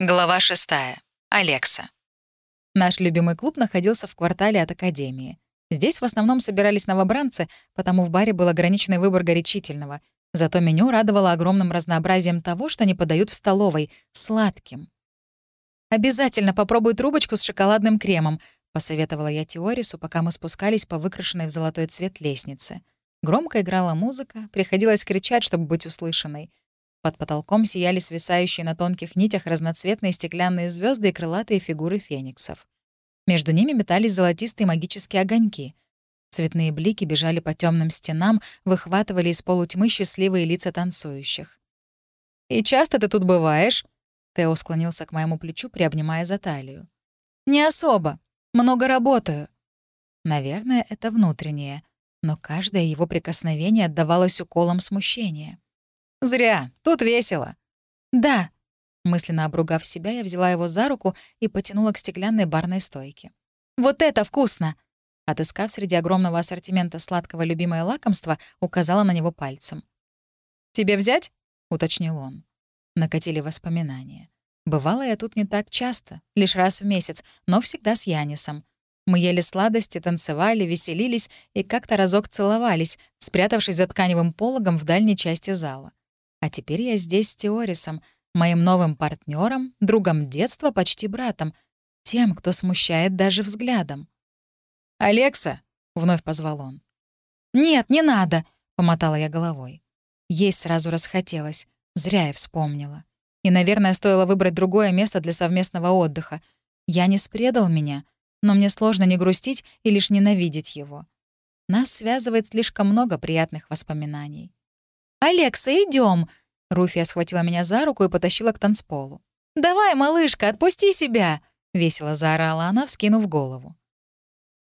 Глава 6. Алекса. Наш любимый клуб находился в квартале от Академии. Здесь в основном собирались новобранцы, потому в баре был ограниченный выбор горячительного. Зато меню радовало огромным разнообразием того, что не подают в столовой — сладким. «Обязательно попробуй трубочку с шоколадным кремом», — посоветовала я Теорису, пока мы спускались по выкрашенной в золотой цвет лестнице. Громко играла музыка, приходилось кричать, чтобы быть услышанной — под потолком сияли свисающие на тонких нитях разноцветные стеклянные звезды и крылатые фигуры фениксов. Между ними метались золотистые магические огоньки. Цветные блики бежали по темным стенам, выхватывали из полутьмы счастливые лица танцующих. «И часто ты тут бываешь?» Тео склонился к моему плечу, приобнимая за талию. «Не особо. Много работаю». Наверное, это внутреннее, но каждое его прикосновение отдавалось уколом смущения. «Зря. Тут весело». «Да». Мысленно обругав себя, я взяла его за руку и потянула к стеклянной барной стойке. «Вот это вкусно!» Отыскав среди огромного ассортимента сладкого любимое лакомство, указала на него пальцем. «Тебе взять?» — уточнил он. Накатили воспоминания. Бывало я тут не так часто, лишь раз в месяц, но всегда с Янисом. Мы ели сладости, танцевали, веселились и как-то разок целовались, спрятавшись за тканевым пологом в дальней части зала. А теперь я здесь с Теорисом, моим новым партнером, другом детства, почти братом, тем, кто смущает даже взглядом. «Алекса!» — вновь позвал он. «Нет, не надо!» — помотала я головой. Есть сразу расхотелось. Зря я вспомнила. И, наверное, стоило выбрать другое место для совместного отдыха. Я не спредал меня, но мне сложно не грустить и лишь ненавидеть его. Нас связывает слишком много приятных воспоминаний. «Алекса, идем! Руфия схватила меня за руку и потащила к танцполу. «Давай, малышка, отпусти себя!» — весело заорала она, вскинув голову.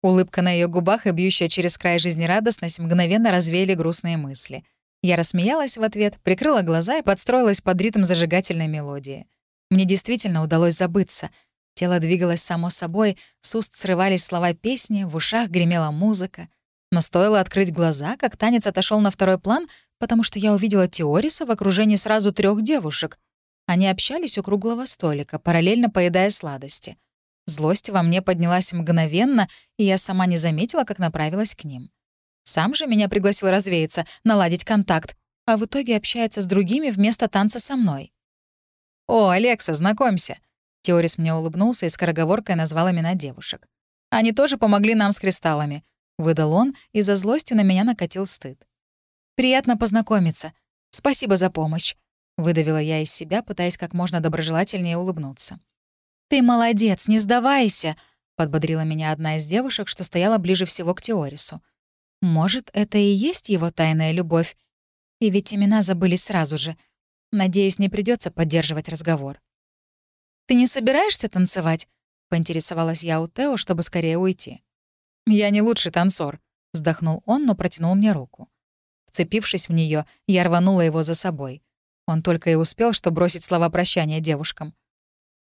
Улыбка на ее губах и бьющая через край жизнерадостность мгновенно развеяли грустные мысли. Я рассмеялась в ответ, прикрыла глаза и подстроилась под ритм зажигательной мелодии. Мне действительно удалось забыться. Тело двигалось само собой, с уст срывались слова песни, в ушах гремела музыка. Но стоило открыть глаза, как танец отошел на второй план, потому что я увидела Теориса в окружении сразу трех девушек. Они общались у круглого столика, параллельно поедая сладости. Злость во мне поднялась мгновенно, и я сама не заметила, как направилась к ним. Сам же меня пригласил развеяться, наладить контакт, а в итоге общается с другими вместо танца со мной. «О, Алекса, знакомься!» Теорис мне улыбнулся и скороговоркой назвал имена девушек. «Они тоже помогли нам с кристаллами», — выдал он, и за злостью на меня накатил стыд. «Приятно познакомиться. Спасибо за помощь», — выдавила я из себя, пытаясь как можно доброжелательнее улыбнуться. «Ты молодец, не сдавайся», — подбодрила меня одна из девушек, что стояла ближе всего к Теорису. «Может, это и есть его тайная любовь? И ведь имена забыли сразу же. Надеюсь, не придется поддерживать разговор». «Ты не собираешься танцевать?» — поинтересовалась я у Тео, чтобы скорее уйти. «Я не лучший танцор», — вздохнул он, но протянул мне руку. Вцепившись в нее, я рванула его за собой. Он только и успел, что бросить слова прощания девушкам.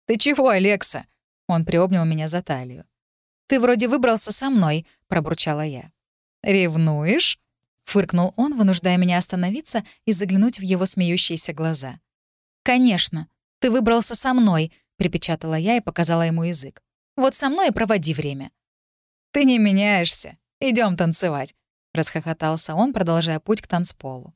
«Ты чего, Алекса?» Он приобнял меня за талию. «Ты вроде выбрался со мной», — пробурчала я. «Ревнуешь?» — фыркнул он, вынуждая меня остановиться и заглянуть в его смеющиеся глаза. «Конечно. Ты выбрался со мной», — припечатала я и показала ему язык. «Вот со мной и проводи время». «Ты не меняешься. Идем танцевать», — расхохотался он, продолжая путь к танцполу.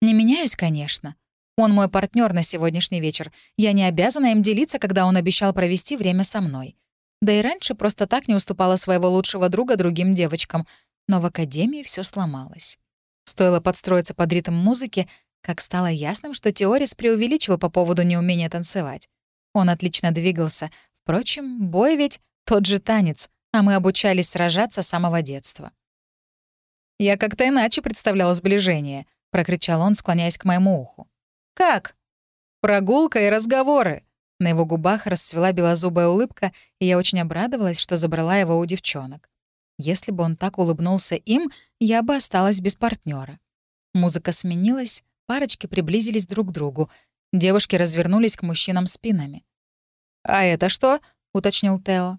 «Не меняюсь, конечно. Он мой партнер на сегодняшний вечер. Я не обязана им делиться, когда он обещал провести время со мной. Да и раньше просто так не уступала своего лучшего друга другим девочкам. Но в академии все сломалось. Стоило подстроиться под ритм музыки, как стало ясным, что Теорис преувеличил по поводу неумения танцевать. Он отлично двигался. Впрочем, бой ведь тот же танец, а мы обучались сражаться с самого детства. «Я как-то иначе представлял сближение», — прокричал он, склоняясь к моему уху. «Как?» «Прогулка и разговоры». На его губах расцвела белозубая улыбка, и я очень обрадовалась, что забрала его у девчонок. Если бы он так улыбнулся им, я бы осталась без партнера. Музыка сменилась, парочки приблизились друг к другу. Девушки развернулись к мужчинам спинами. «А это что?» — уточнил Тео.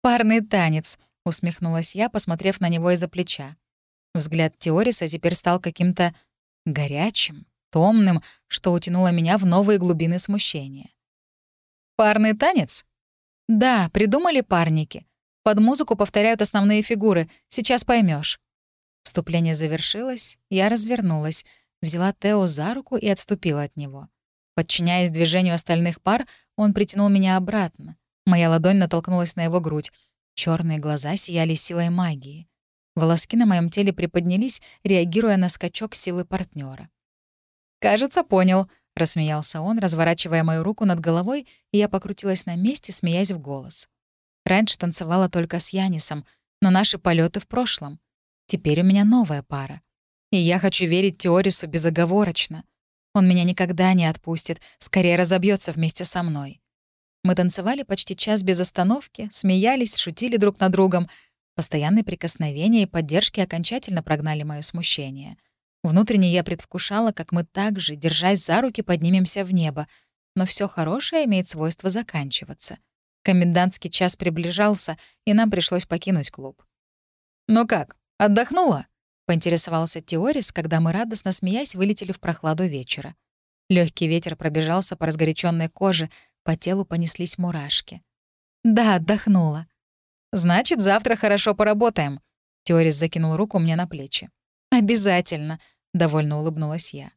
«Парный танец», — усмехнулась я, посмотрев на него из-за плеча. Взгляд Теориса теперь стал каким-то горячим, томным, что утянуло меня в новые глубины смущения. «Парный танец?» «Да, придумали парники. Под музыку повторяют основные фигуры. Сейчас поймешь. Вступление завершилось, я развернулась, взяла Тео за руку и отступила от него. Подчиняясь движению остальных пар, он притянул меня обратно. Моя ладонь натолкнулась на его грудь. Черные глаза сияли силой магии. Волоски на моем теле приподнялись, реагируя на скачок силы партнера. «Кажется, понял», — рассмеялся он, разворачивая мою руку над головой, и я покрутилась на месте, смеясь в голос. Раньше танцевала только с Янисом, но наши полеты в прошлом. Теперь у меня новая пара. И я хочу верить Теорису безоговорочно. Он меня никогда не отпустит, скорее разобьется вместе со мной. Мы танцевали почти час без остановки, смеялись, шутили друг над другом. Постоянные прикосновения и поддержки окончательно прогнали мое смущение. Внутренне я предвкушала, как мы также, держась за руки, поднимемся в небо. Но все хорошее имеет свойство заканчиваться — Комендантский час приближался, и нам пришлось покинуть клуб. «Ну как, отдохнула?» — поинтересовался Теорис, когда мы, радостно смеясь, вылетели в прохладу вечера. Легкий ветер пробежался по разгоряченной коже, по телу понеслись мурашки. «Да, отдохнула». «Значит, завтра хорошо поработаем», — Теорис закинул руку мне на плечи. «Обязательно», — довольно улыбнулась я.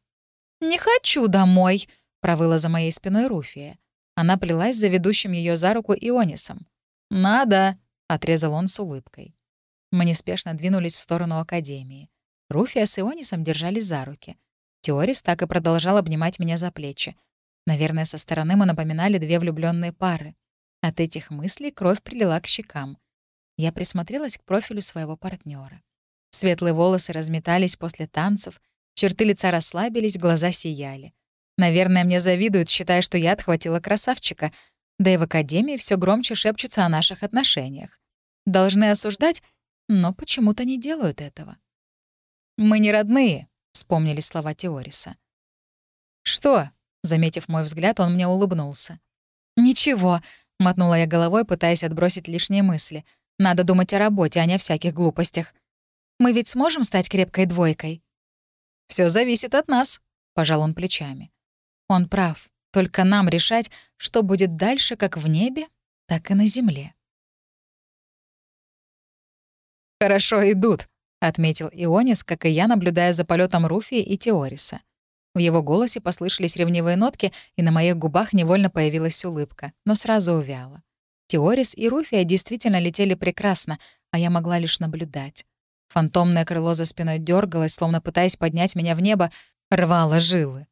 «Не хочу домой», — провыла за моей спиной Руфия. Она плелась за ведущим ее за руку Ионисом. «Надо!» — отрезал он с улыбкой. Мы неспешно двинулись в сторону Академии. Руфия с Ионисом держались за руки. Теорис так и продолжал обнимать меня за плечи. Наверное, со стороны мы напоминали две влюбленные пары. От этих мыслей кровь прилила к щекам. Я присмотрелась к профилю своего партнера. Светлые волосы разметались после танцев, черты лица расслабились, глаза сияли. Наверное, мне завидуют, считая, что я отхватила красавчика. Да и в академии все громче шепчутся о наших отношениях. Должны осуждать, но почему-то не делают этого. «Мы не родные», — вспомнили слова Теориса. «Что?» — заметив мой взгляд, он мне улыбнулся. «Ничего», — мотнула я головой, пытаясь отбросить лишние мысли. «Надо думать о работе, а не о всяких глупостях. Мы ведь сможем стать крепкой двойкой?» Все зависит от нас», — пожал он плечами. Он прав. Только нам решать, что будет дальше как в небе, так и на земле. «Хорошо идут», — отметил Ионис, как и я, наблюдая за полетом Руфии и Теориса. В его голосе послышались ревнивые нотки, и на моих губах невольно появилась улыбка, но сразу увяла. Теорис и Руфия действительно летели прекрасно, а я могла лишь наблюдать. Фантомное крыло за спиной дергалось, словно пытаясь поднять меня в небо, рвало жилы.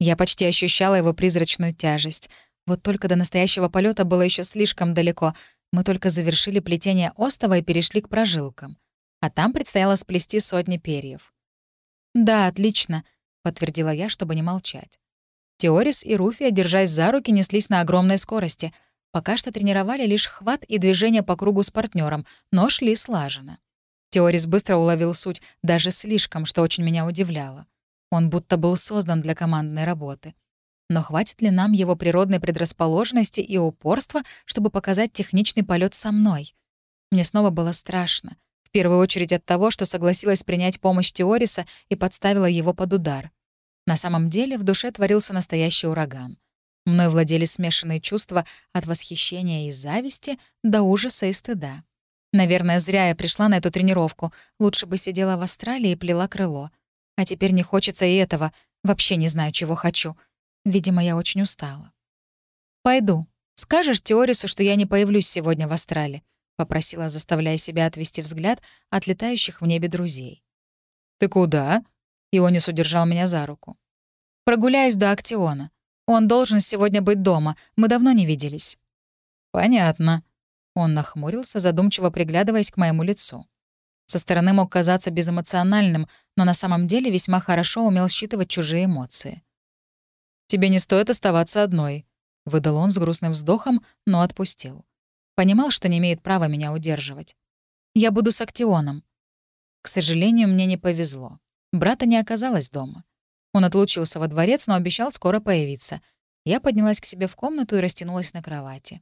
Я почти ощущала его призрачную тяжесть. Вот только до настоящего полета было еще слишком далеко. Мы только завершили плетение остова и перешли к прожилкам. А там предстояло сплести сотни перьев. «Да, отлично», — подтвердила я, чтобы не молчать. Теорис и Руфия, держась за руки, неслись на огромной скорости. Пока что тренировали лишь хват и движение по кругу с партнером, но шли слаженно. Теорис быстро уловил суть, даже слишком, что очень меня удивляло. Он будто был создан для командной работы. Но хватит ли нам его природной предрасположенности и упорства, чтобы показать техничный полет со мной? Мне снова было страшно. В первую очередь от того, что согласилась принять помощь Теориса и подставила его под удар. На самом деле в душе творился настоящий ураган. Мной владели смешанные чувства от восхищения и зависти до ужаса и стыда. Наверное, зря я пришла на эту тренировку. Лучше бы сидела в Австралии и плела крыло. А теперь не хочется и этого. Вообще не знаю, чего хочу. Видимо, я очень устала. «Пойду. Скажешь Теорису, что я не появлюсь сегодня в Астрале?» — попросила, заставляя себя отвести взгляд от летающих в небе друзей. «Ты куда?» — Ионис удержал меня за руку. «Прогуляюсь до Актиона. Он должен сегодня быть дома. Мы давно не виделись». «Понятно». Он нахмурился, задумчиво приглядываясь к моему лицу. Со стороны мог казаться безэмоциональным, но на самом деле весьма хорошо умел считывать чужие эмоции. «Тебе не стоит оставаться одной», — выдал он с грустным вздохом, но отпустил. Понимал, что не имеет права меня удерживать. «Я буду с Актионом». К сожалению, мне не повезло. Брата не оказалось дома. Он отлучился во дворец, но обещал скоро появиться. Я поднялась к себе в комнату и растянулась на кровати.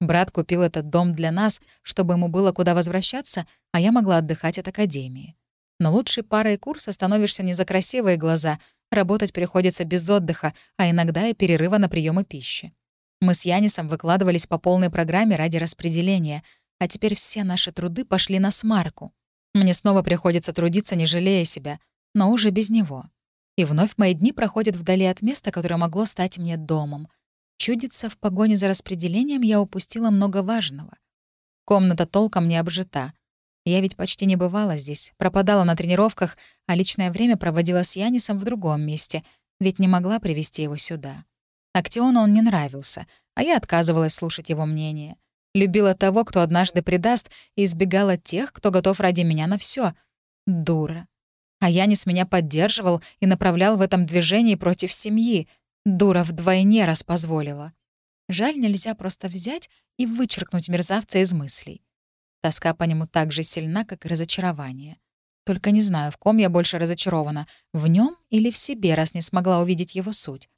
Брат купил этот дом для нас, чтобы ему было куда возвращаться, а я могла отдыхать от академии. Но лучшей парой курса становишься не за красивые глаза, работать приходится без отдыха, а иногда и перерыва на приемы пищи. Мы с Янисом выкладывались по полной программе ради распределения, а теперь все наши труды пошли на смарку. Мне снова приходится трудиться, не жалея себя, но уже без него. И вновь мои дни проходят вдали от места, которое могло стать мне домом. Чудится, в погоне за распределением я упустила много важного. Комната толком не обжита. Я ведь почти не бывала здесь, пропадала на тренировках, а личное время проводила с Янисом в другом месте, ведь не могла привести его сюда. Актиону он не нравился, а я отказывалась слушать его мнение. Любила того, кто однажды предаст, и избегала тех, кто готов ради меня на все. Дура. А Янис меня поддерживал и направлял в этом движении против семьи. Дура вдвойне раз позволила. Жаль, нельзя просто взять и вычеркнуть мерзавца из мыслей. Тоска по нему так же сильна, как и разочарование. Только не знаю, в ком я больше разочарована, в нем или в себе, раз не смогла увидеть его суть.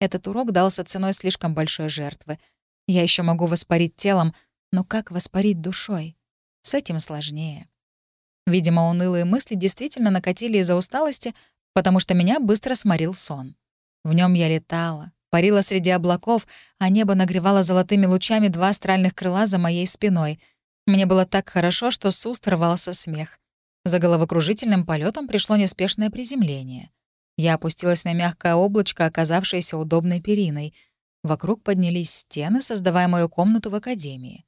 Этот урок дался ценой слишком большой жертвы. Я еще могу воспарить телом, но как воспарить душой? С этим сложнее. Видимо, унылые мысли действительно накатили из-за усталости, потому что меня быстро сморил сон. В нем я летала, парила среди облаков, а небо нагревало золотыми лучами два астральных крыла за моей спиной. Мне было так хорошо, что с уст рвался смех. За головокружительным полетом пришло неспешное приземление. Я опустилась на мягкое облачко, оказавшееся удобной периной. Вокруг поднялись стены, создавая мою комнату в академии.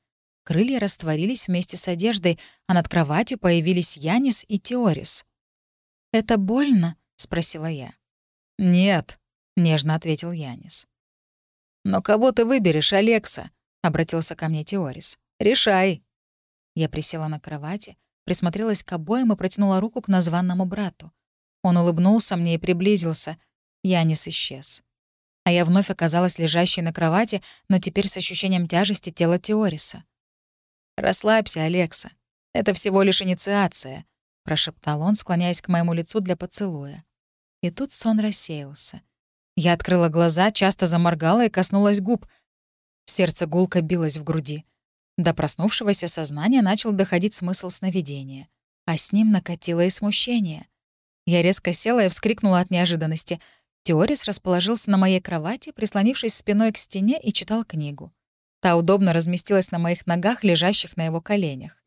Крылья растворились вместе с одеждой, а над кроватью появились Янис и Теорис. «Это больно?» — спросила я. «Нет», — нежно ответил Янис. «Но кого ты выберешь, Алекса?» — обратился ко мне Теорис. «Решай». Я присела на кровати, присмотрелась к обоим и протянула руку к названному брату. Он улыбнулся мне и приблизился. Янис исчез. А я вновь оказалась лежащей на кровати, но теперь с ощущением тяжести тела Теориса. «Расслабься, Алекса. Это всего лишь инициация», — прошептал он, склоняясь к моему лицу для поцелуя. И тут сон рассеялся. Я открыла глаза, часто заморгала и коснулась губ. Сердце гулко билось в груди. До проснувшегося сознания начал доходить смысл сновидения. А с ним накатило и смущение. Я резко села и вскрикнула от неожиданности. Теорис расположился на моей кровати, прислонившись спиной к стене и читал книгу. Та удобно разместилась на моих ногах, лежащих на его коленях.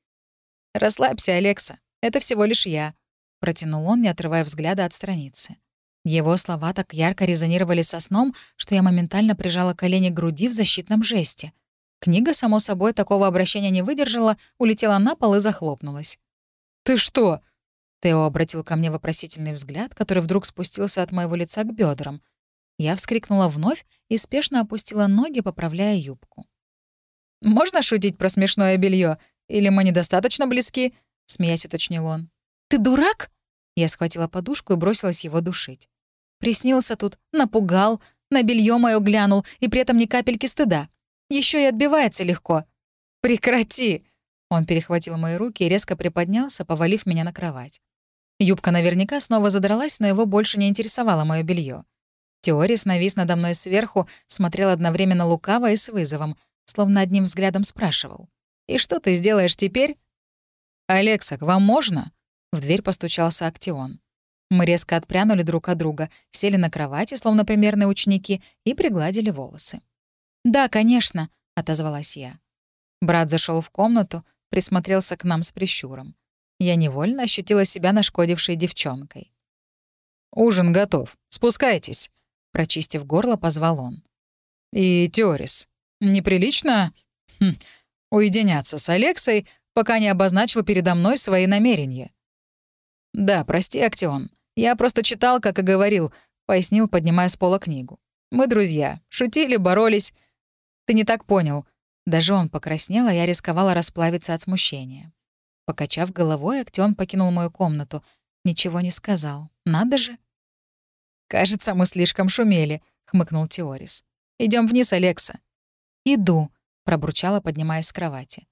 «Расслабься, Алекса. Это всего лишь я», — протянул он, не отрывая взгляда от страницы. Его слова так ярко резонировали со сном, что я моментально прижала колени к груди в защитном жесте. Книга, само собой, такого обращения не выдержала, улетела на пол и захлопнулась. «Ты что?» Тео обратил ко мне вопросительный взгляд, который вдруг спустился от моего лица к бедрам. Я вскрикнула вновь и спешно опустила ноги, поправляя юбку. «Можно шутить про смешное белье? Или мы недостаточно близки?» — смеясь уточнил он. «Ты дурак?» Я схватила подушку и бросилась его душить. Приснился тут, напугал, на белье мое глянул, и при этом ни капельки стыда. Еще и отбивается легко. «Прекрати!» Он перехватил мои руки и резко приподнялся, повалив меня на кровать. Юбка наверняка снова задралась, но его больше не интересовало мое белье. Теорис навис надо мной сверху, смотрел одновременно лукаво и с вызовом — словно одним взглядом спрашивал. «И что ты сделаешь теперь?» «Алекса, к вам можно?» В дверь постучался Актион. Мы резко отпрянули друг от друга, сели на кровати, словно примерные ученики, и пригладили волосы. «Да, конечно», — отозвалась я. Брат зашел в комнату, присмотрелся к нам с прищуром. Я невольно ощутила себя нашкодившей девчонкой. «Ужин готов. Спускайтесь», — прочистив горло, позвал он. «И Теорис, Неприлично хм, уединяться с Алексой, пока не обозначил передо мной свои намерения. «Да, прости, Актион. Я просто читал, как и говорил», — пояснил, поднимая с пола книгу. «Мы друзья. Шутили, боролись. Ты не так понял». Даже он покраснел, а я рисковала расплавиться от смущения. Покачав головой, Актион покинул мою комнату. Ничего не сказал. Надо же. «Кажется, мы слишком шумели», — хмыкнул Теорис. Идем вниз, Алекса. «Иду», — пробурчала, поднимаясь с кровати.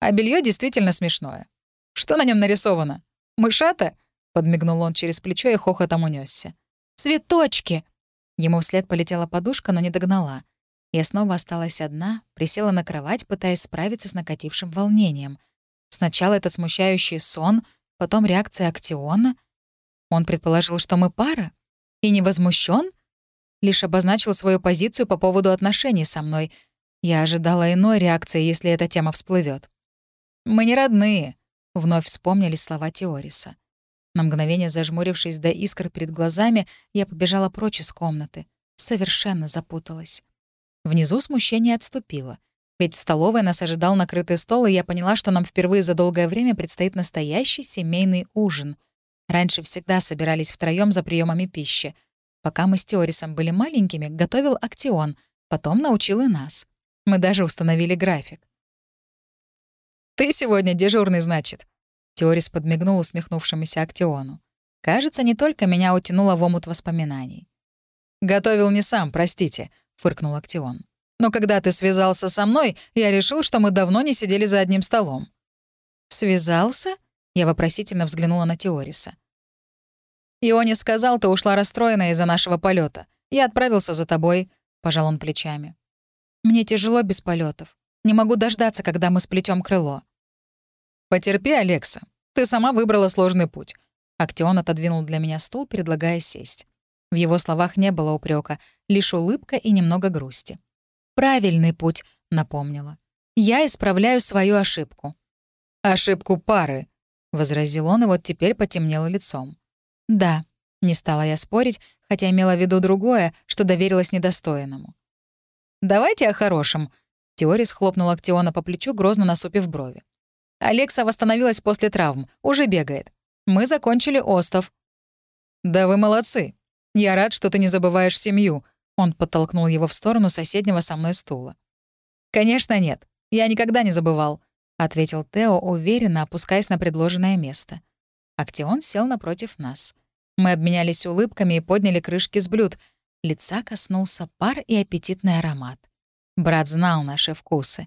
«А белье действительно смешное. Что на нем нарисовано? Мышата?» — подмигнул он через плечо и хохотом унесся. «Цветочки!» Ему вслед полетела подушка, но не догнала. Я снова осталась одна, присела на кровать, пытаясь справиться с накатившим волнением. Сначала этот смущающий сон, потом реакция Актиона. Он предположил, что мы пара? И не возмущен? Лишь обозначил свою позицию по поводу отношений со мной. Я ожидала иной реакции, если эта тема всплывет. «Мы не родные», — вновь вспомнили слова Теориса. На мгновение зажмурившись до искр перед глазами, я побежала прочь из комнаты. Совершенно запуталась. Внизу смущение отступило. Ведь в столовой нас ожидал накрытый стол, и я поняла, что нам впервые за долгое время предстоит настоящий семейный ужин. Раньше всегда собирались втроем за приемами пищи. Пока мы с Теорисом были маленькими, готовил Актион, потом научил и нас. Мы даже установили график. «Ты сегодня дежурный, значит?» Теорис подмигнул усмехнувшемуся Актиону. Кажется, не только меня утянуло в омут воспоминаний. «Готовил не сам, простите», — фыркнул Актион. «Но когда ты связался со мной, я решил, что мы давно не сидели за одним столом». «Связался?» — я вопросительно взглянула на Теориса. «Ионе сказал, ты ушла расстроенная из-за нашего полета. Я отправился за тобой», — пожал он плечами. «Мне тяжело без полетов. Не могу дождаться, когда мы сплетем крыло». «Потерпи, Алекса. Ты сама выбрала сложный путь». Актион отодвинул для меня стул, предлагая сесть. В его словах не было упрека, лишь улыбка и немного грусти. «Правильный путь», — напомнила. «Я исправляю свою ошибку». «Ошибку пары», — возразил он, и вот теперь потемнело лицом. «Да», — не стала я спорить, хотя имела в виду другое, что доверилась недостойному. «Давайте о хорошем», — Теорис хлопнул Актиона по плечу, грозно насупив брови. «Алекса восстановилась после травм, уже бегает. Мы закончили остов». «Да вы молодцы. «Я рад, что ты не забываешь семью», — он подтолкнул его в сторону соседнего со мной стула. «Конечно нет. Я никогда не забывал», — ответил Тео, уверенно опускаясь на предложенное место. Актион сел напротив нас. Мы обменялись улыбками и подняли крышки с блюд. Лица коснулся пар и аппетитный аромат. Брат знал наши вкусы.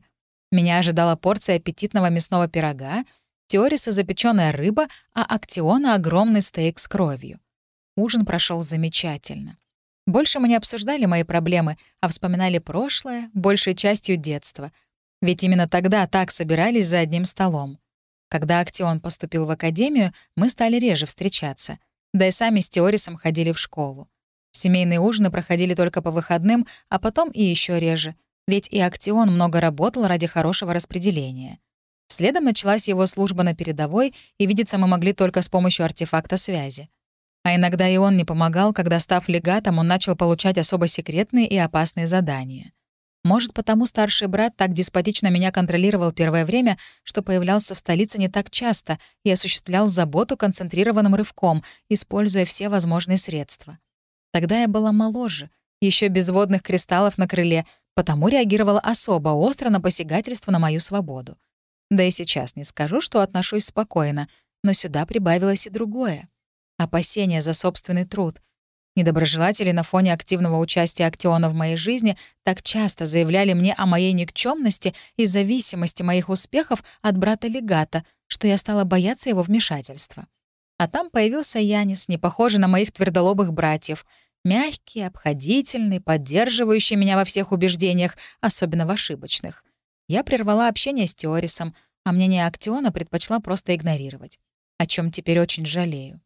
Меня ожидала порция аппетитного мясного пирога, Теориса запеченная рыба, а Актиона — огромный стейк с кровью. Ужин прошел замечательно. Больше мы не обсуждали мои проблемы, а вспоминали прошлое, большей частью детства. Ведь именно тогда так собирались за одним столом. Когда Актион поступил в академию, мы стали реже встречаться. Да и сами с Теорисом ходили в школу. Семейные ужины проходили только по выходным, а потом и еще реже. Ведь и Актион много работал ради хорошего распределения. Следом началась его служба на передовой, и видеться мы могли только с помощью артефакта связи. А иногда и он не помогал, когда, став легатом, он начал получать особо секретные и опасные задания. Может, потому старший брат так деспотично меня контролировал первое время, что появлялся в столице не так часто и осуществлял заботу концентрированным рывком, используя все возможные средства. Тогда я была моложе, еще без водных кристаллов на крыле, потому реагировала особо остро на посягательство на мою свободу. Да и сейчас не скажу, что отношусь спокойно, но сюда прибавилось и другое опасения за собственный труд. Недоброжелатели на фоне активного участия Актиона в моей жизни так часто заявляли мне о моей никчемности и зависимости моих успехов от брата-легата, что я стала бояться его вмешательства. А там появился Янис, не похожий на моих твердолобых братьев, мягкий, обходительный, поддерживающий меня во всех убеждениях, особенно в ошибочных. Я прервала общение с Теорисом, а мнение Актиона предпочла просто игнорировать, о чем теперь очень жалею.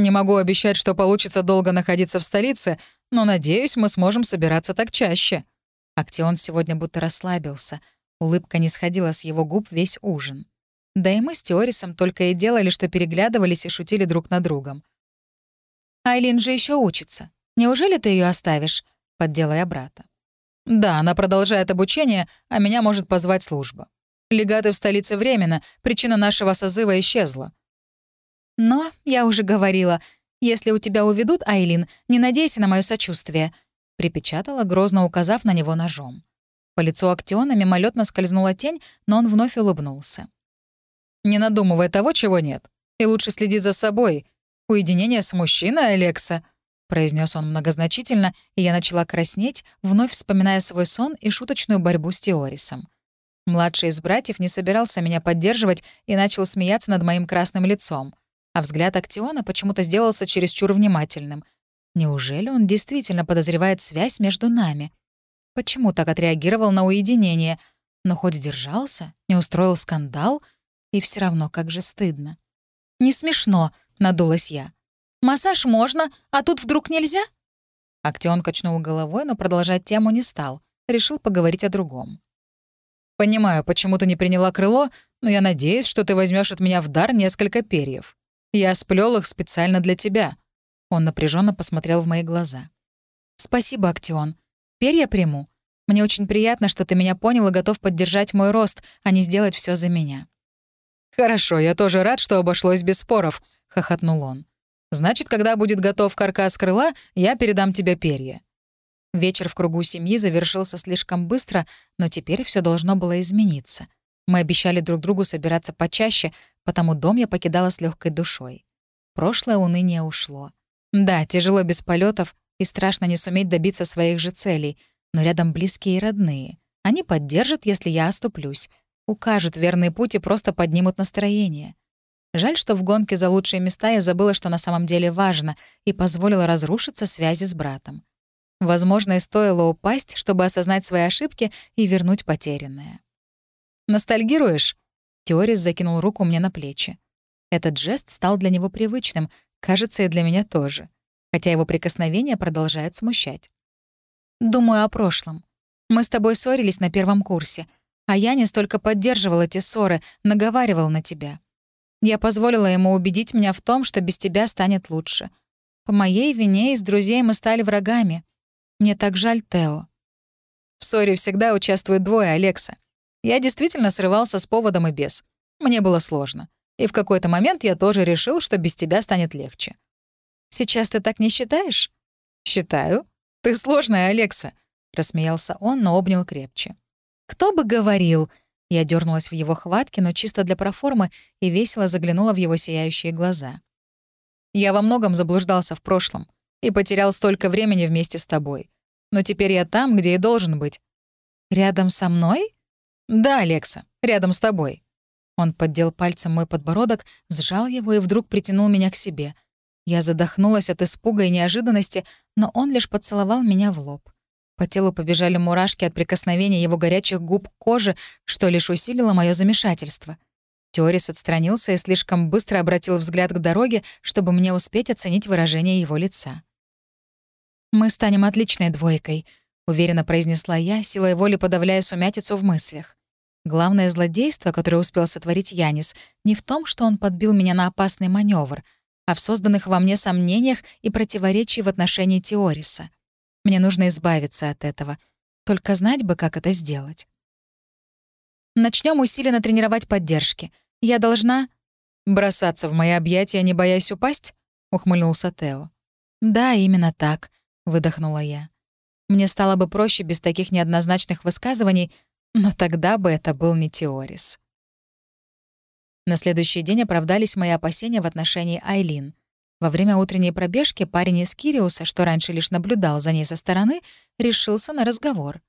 Не могу обещать, что получится долго находиться в столице, но надеюсь, мы сможем собираться так чаще». Актион сегодня будто расслабился. Улыбка не сходила с его губ весь ужин. Да и мы с Теорисом только и делали, что переглядывались и шутили друг над другом. «Айлин же еще учится. Неужели ты ее оставишь?» — подделая брата. «Да, она продолжает обучение, а меня может позвать служба. Легаты в столице временно, причина нашего созыва исчезла. Но, я уже говорила, если у тебя уведут, Айлин, не надейся на мое сочувствие», — припечатала, грозно указав на него ножом. По лицу Актиона мимолетно скользнула тень, но он вновь улыбнулся. «Не надумывай того, чего нет. И лучше следи за собой. Уединение с мужчиной, Алекса», — произнес он многозначительно, и я начала краснеть, вновь вспоминая свой сон и шуточную борьбу с Теорисом. Младший из братьев не собирался меня поддерживать и начал смеяться над моим красным лицом а взгляд Актиона почему-то сделался чересчур внимательным. Неужели он действительно подозревает связь между нами? Почему так отреагировал на уединение? Но хоть сдержался, не устроил скандал, и все равно как же стыдно. «Не смешно», — надулась я. «Массаж можно, а тут вдруг нельзя?» Актион качнул головой, но продолжать тему не стал. Решил поговорить о другом. «Понимаю, почему ты не приняла крыло, но я надеюсь, что ты возьмешь от меня в дар несколько перьев. Я сплел их специально для тебя». Он напряженно посмотрел в мои глаза. «Спасибо, Актион. Перья приму. Мне очень приятно, что ты меня понял и готов поддержать мой рост, а не сделать все за меня». «Хорошо, я тоже рад, что обошлось без споров», — хохотнул он. «Значит, когда будет готов каркас крыла, я передам тебе перья». Вечер в кругу семьи завершился слишком быстро, но теперь все должно было измениться. Мы обещали друг другу собираться почаще, потому дом я покидала с легкой душой. Прошлое уныние ушло. Да, тяжело без полетов и страшно не суметь добиться своих же целей, но рядом близкие и родные. Они поддержат, если я оступлюсь, укажут верный путь и просто поднимут настроение. Жаль, что в гонке за лучшие места я забыла, что на самом деле важно, и позволила разрушиться связи с братом. Возможно, и стоило упасть, чтобы осознать свои ошибки и вернуть потерянное. «Ностальгируешь?» Теорис закинул руку мне на плечи. Этот жест стал для него привычным, кажется, и для меня тоже. Хотя его прикосновения продолжают смущать. «Думаю о прошлом. Мы с тобой ссорились на первом курсе, а я не столько поддерживал эти ссоры, наговаривал на тебя. Я позволила ему убедить меня в том, что без тебя станет лучше. По моей вине из друзей мы стали врагами. Мне так жаль Тео. В ссоре всегда участвуют двое, Алекса. Я действительно срывался с поводом и без. Мне было сложно. И в какой-то момент я тоже решил, что без тебя станет легче. Сейчас ты так не считаешь? Считаю. Ты сложная, Алекса. Рассмеялся он, но обнял крепче. Кто бы говорил? Я дернулась в его хватке, но чисто для проформы, и весело заглянула в его сияющие глаза. Я во многом заблуждался в прошлом и потерял столько времени вместе с тобой. Но теперь я там, где и должен быть. Рядом со мной? Да, Алекса, рядом с тобой. Он поддел пальцем мой подбородок, сжал его и вдруг притянул меня к себе. Я задохнулась от испуга и неожиданности, но он лишь поцеловал меня в лоб. По телу побежали мурашки от прикосновения его горячих губ к коже, что лишь усилило мое замешательство. Теорис отстранился и слишком быстро обратил взгляд к дороге, чтобы мне успеть оценить выражение его лица. «Мы станем отличной двойкой», — уверенно произнесла я, силой воли подавляя сумятицу в мыслях. Главное злодейство, которое успел сотворить Янис, не в том, что он подбил меня на опасный маневр, а в созданных во мне сомнениях и противоречии в отношении Теориса. Мне нужно избавиться от этого. Только знать бы, как это сделать. Начнем усиленно тренировать поддержки. Я должна... «Бросаться в мои объятия, не боясь упасть?» — ухмыльнулся Тео. «Да, именно так», — выдохнула я. Мне стало бы проще без таких неоднозначных высказываний, но тогда бы это был не Теорис. На следующий день оправдались мои опасения в отношении Айлин. Во время утренней пробежки парень из Кириуса, что раньше лишь наблюдал за ней со стороны, решился на разговор.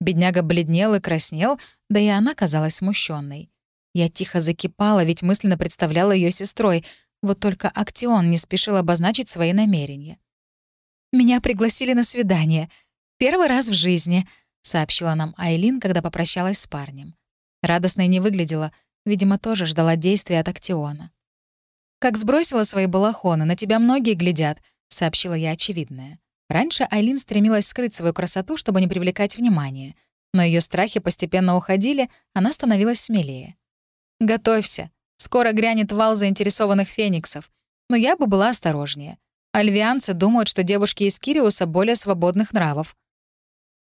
Бедняга бледнел и краснел, да и она казалась смущенной. Я тихо закипала, ведь мысленно представляла ее сестрой, вот только Актион не спешил обозначить свои намерения. «Меня пригласили на свидание. Первый раз в жизни», — сообщила нам Айлин, когда попрощалась с парнем. Радостной не выглядела, видимо, тоже ждала действия от Актиона. «Как сбросила свои балахоны, на тебя многие глядят», — сообщила я очевидное. Раньше Айлин стремилась скрыть свою красоту, чтобы не привлекать внимания. Но ее страхи постепенно уходили, она становилась смелее. «Готовься. Скоро грянет вал заинтересованных фениксов. Но я бы была осторожнее. Альвианцы думают, что девушки из Кириуса более свободных нравов».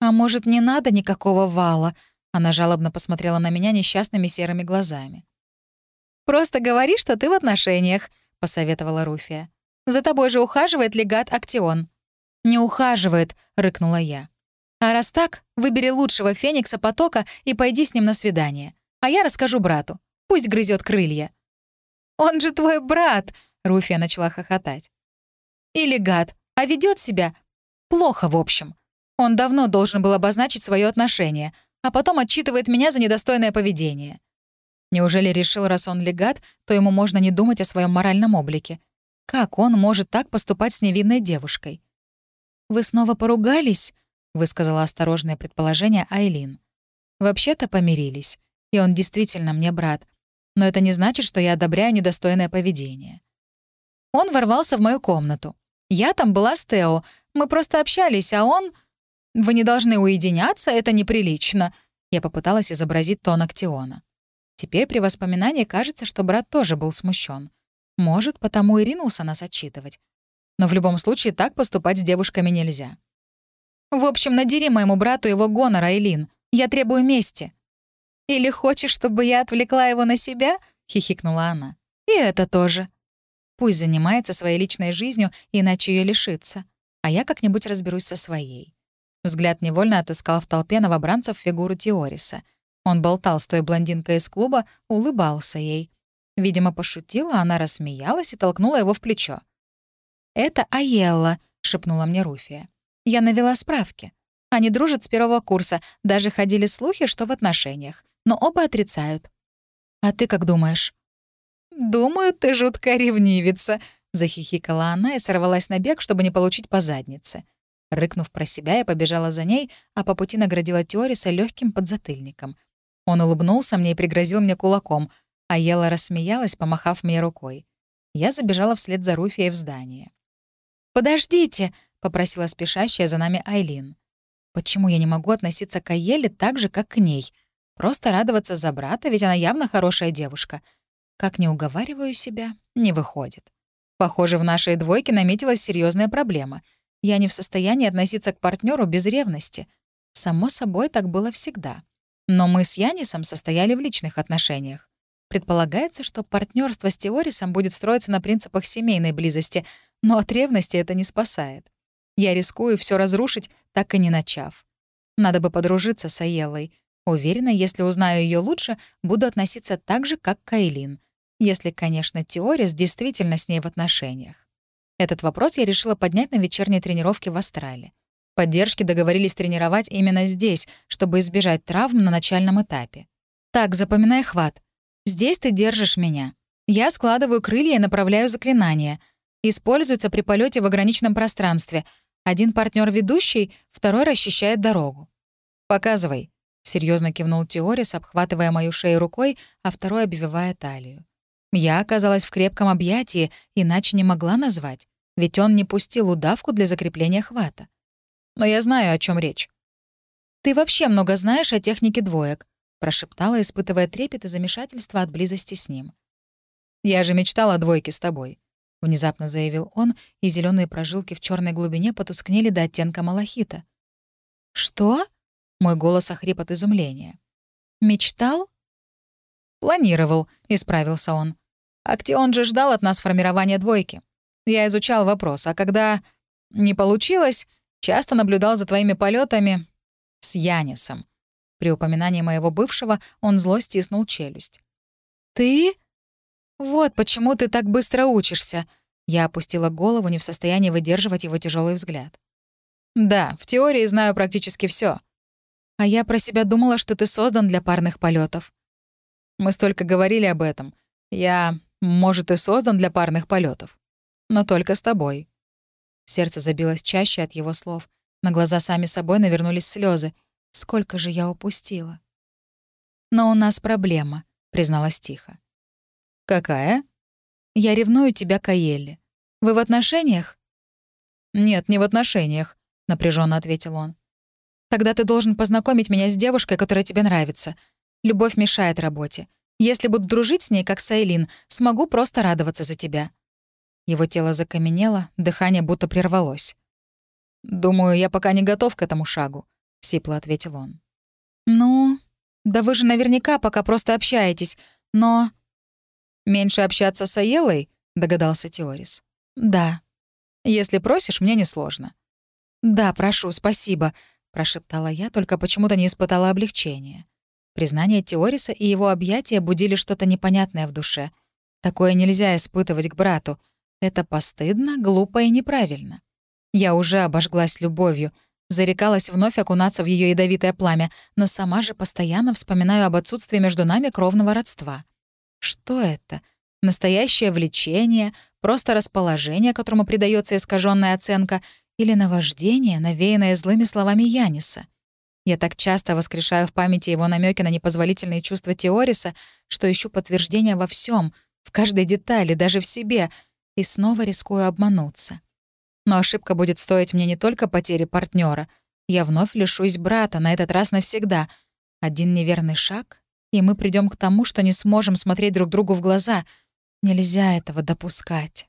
«А может, не надо никакого вала?» Она жалобно посмотрела на меня несчастными серыми глазами. «Просто говори, что ты в отношениях», — посоветовала Руфия. «За тобой же ухаживает легат Актион». «Не ухаживает», — рыкнула я. «А раз так, выбери лучшего феникса потока и пойди с ним на свидание. А я расскажу брату. Пусть грызет крылья». «Он же твой брат!» — Руфия начала хохотать. «Или гад, а ведет себя плохо, в общем. Он давно должен был обозначить свое отношение, а потом отчитывает меня за недостойное поведение. Неужели решил, раз он легат, то ему можно не думать о своем моральном облике? Как он может так поступать с невинной девушкой? «Вы снова поругались?» — высказала осторожное предположение Айлин. «Вообще-то помирились, и он действительно мне брат. Но это не значит, что я одобряю недостойное поведение». Он ворвался в мою комнату. Я там была с Тео, Мы просто общались, а он... Вы не должны уединяться, это неприлично». Я попыталась изобразить тон Актиона. Теперь при воспоминании кажется, что брат тоже был смущен. Может, потому и ринулся нас отчитывать. Но в любом случае так поступать с девушками нельзя. «В общем, надери моему брату его гонор, Айлин. Я требую мести». «Или хочешь, чтобы я отвлекла его на себя?» — хихикнула она. «И это тоже». Пусть занимается своей личной жизнью, иначе ее лишится. А я как-нибудь разберусь со своей. Взгляд невольно отыскал в толпе новобранцев фигуру Теориса. Он болтал с той блондинкой из клуба, улыбался ей. Видимо, пошутила, она рассмеялась и толкнула его в плечо. «Это Аелла», — шепнула мне Руфия. «Я навела справки. Они дружат с первого курса, даже ходили слухи, что в отношениях, но оба отрицают. А ты как думаешь?» «Думаю, ты жутко ревнивица», — захихикала она и сорвалась на бег, чтобы не получить по заднице. Рыкнув про себя, я побежала за ней, а по пути наградила Теориса легким подзатыльником. Он улыбнулся мне и пригрозил мне кулаком, а Ела рассмеялась, помахав мне рукой. Я забежала вслед за Руфией в здание. «Подождите!» — попросила спешащая за нами Айлин. «Почему я не могу относиться к Аеле так же, как к ней? Просто радоваться за брата, ведь она явно хорошая девушка. Как не уговариваю себя, не выходит. Похоже, в нашей двойке наметилась серьезная проблема — я не в состоянии относиться к партнеру без ревности. Само собой, так было всегда. Но мы с Янисом состояли в личных отношениях. Предполагается, что партнерство с Теорисом будет строиться на принципах семейной близости, но от ревности это не спасает. Я рискую все разрушить, так и не начав. Надо бы подружиться с Аеллой. Уверена, если узнаю ее лучше, буду относиться так же, как Кайлин. Если, конечно, Теорис действительно с ней в отношениях. Этот вопрос я решила поднять на вечерней тренировке в Астрале. Поддержки договорились тренировать именно здесь, чтобы избежать травм на начальном этапе. Так, запоминай хват. Здесь ты держишь меня. Я складываю крылья и направляю заклинания. Используется при полете в ограниченном пространстве. Один партнер ведущий, второй расчищает дорогу. «Показывай», — серьезно кивнул Теорис, обхватывая мою шею рукой, а второй обвивая талию. Я оказалась в крепком объятии, иначе не могла назвать ведь он не пустил удавку для закрепления хвата. Но я знаю, о чем речь. «Ты вообще много знаешь о технике двоек», — прошептала, испытывая трепет и замешательство от близости с ним. «Я же мечтала о двойке с тобой», — внезапно заявил он, и зеленые прожилки в черной глубине потускнели до оттенка малахита. «Что?» — мой голос охрип от изумления. «Мечтал?» «Планировал», — исправился он. «Актион же ждал от нас формирования двойки. Я изучал вопрос, а когда не получилось, часто наблюдал за твоими полетами с Янисом. При упоминании моего бывшего он зло стиснул челюсть. «Ты? Вот почему ты так быстро учишься!» Я опустила голову, не в состоянии выдерживать его тяжелый взгляд. «Да, в теории знаю практически все. А я про себя думала, что ты создан для парных полетов. Мы столько говорили об этом. Я, может, и создан для парных полетов но только с тобой». Сердце забилось чаще от его слов. На глаза сами собой навернулись слезы. Сколько же я упустила. «Но у нас проблема», — призналась тихо. «Какая?» «Я ревную тебя к Аелле. Вы в отношениях?» «Нет, не в отношениях», — напряженно ответил он. «Тогда ты должен познакомить меня с девушкой, которая тебе нравится. Любовь мешает работе. Если буду дружить с ней, как с Айлин, смогу просто радоваться за тебя. Его тело закаменело, дыхание будто прервалось. «Думаю, я пока не готов к этому шагу», — сипло ответил он. «Ну, да вы же наверняка пока просто общаетесь, но...» «Меньше общаться с Аелой?» — догадался Теорис. «Да». «Если просишь, мне несложно». «Да, прошу, спасибо», — прошептала я, только почему-то не испытала облегчения. Признание Теориса и его объятия будили что-то непонятное в душе. Такое нельзя испытывать к брату — это постыдно, глупо и неправильно. Я уже обожглась любовью, зарекалась вновь окунаться в ее ядовитое пламя, но сама же постоянно вспоминаю об отсутствии между нами кровного родства. Что это? Настоящее влечение, просто расположение, которому придается искаженная оценка, или наваждение, навеянное злыми словами Яниса? Я так часто воскрешаю в памяти его намеки на непозволительные чувства Теориса, что ищу подтверждения во всем, в каждой детали, даже в себе — и снова рискую обмануться. Но ошибка будет стоить мне не только потери партнера. Я вновь лишусь брата, на этот раз навсегда. Один неверный шаг, и мы придем к тому, что не сможем смотреть друг другу в глаза. Нельзя этого допускать.